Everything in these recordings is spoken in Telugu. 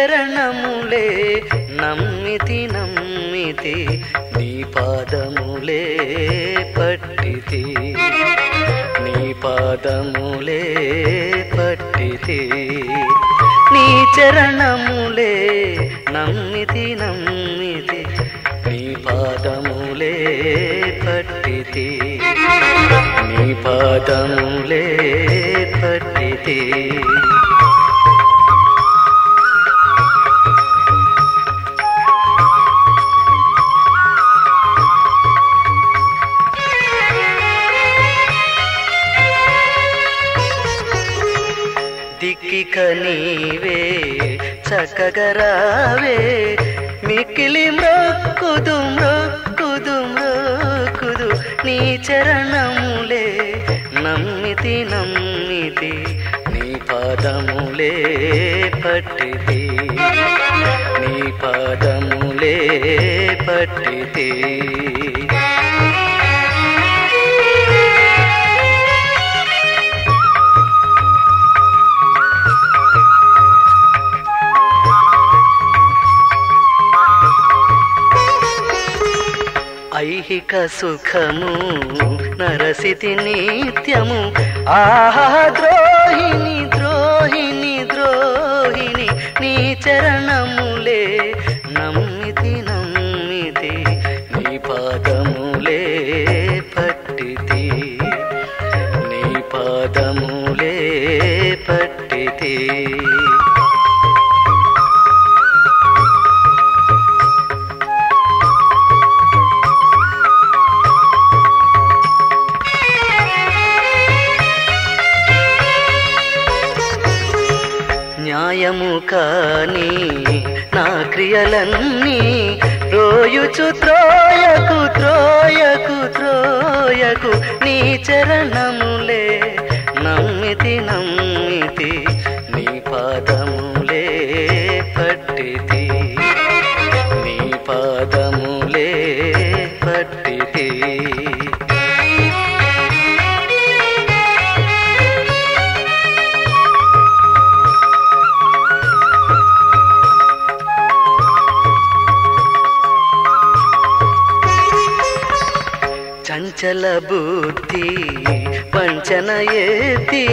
చరణములే నమ్మితి నమ్మితి నీ పాదములే పట్టితి. నీ పాదములే పట్టితి. నీ చరణములే నమ్మితి నమ్మితి నీ పాదములే పట్టితి. నీ పాదములే పట్టితి. ఇక నీవే చక్కగరావే మిక్కిలి మ్రొక్కుదు మ్రొక్కుదు మ్రొక్కుదు నీ చరణములే. నమ్మితి నమ్మితి నీ పాదములే పట్టితి. నీ పాదములే పట్టితే. ఐహిక సుఖము నరసితి నిత్యము. ఆహా ద్రోహిణి ద్రోహిణి ద్రోహిణి నీ చరణములే నమ్మితి నమ్మితి నీ పాదములే న్యాయము కాని నా క్రియలన్నీ రోయుచు త్రోయకు త్రోయకు త్రోయకు నీ చరణములే నమ్మితి నమ్మితి చంచల బుద్ధి వంచన ఎత్తి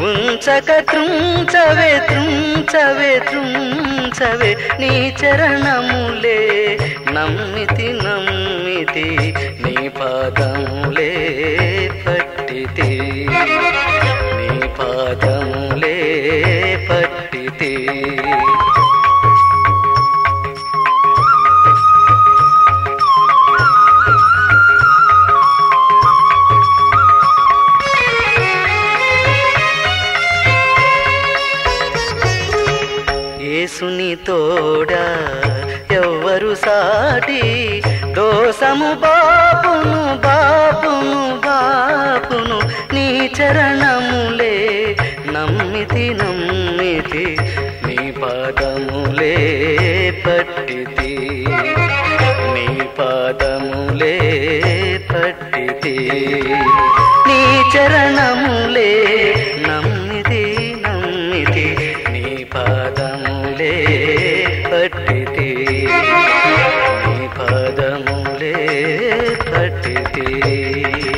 ఉంచక త్రుంచవే త్రుంచవే త్రుంచవే నీ చరణములే నమ్మితి నమ్మితి నీ పాదములే. తోడా ఎవ్వరు సాటి దోసము బాపును బాపును బాపును నీ చరణములే నమ్మితి నమ్మితి నీ పాదములే పట్టితి. నీ పాదములే పట్టితి. నీ చరణములే నమ్మితి నమ్మితి నీ పాదము Yeah.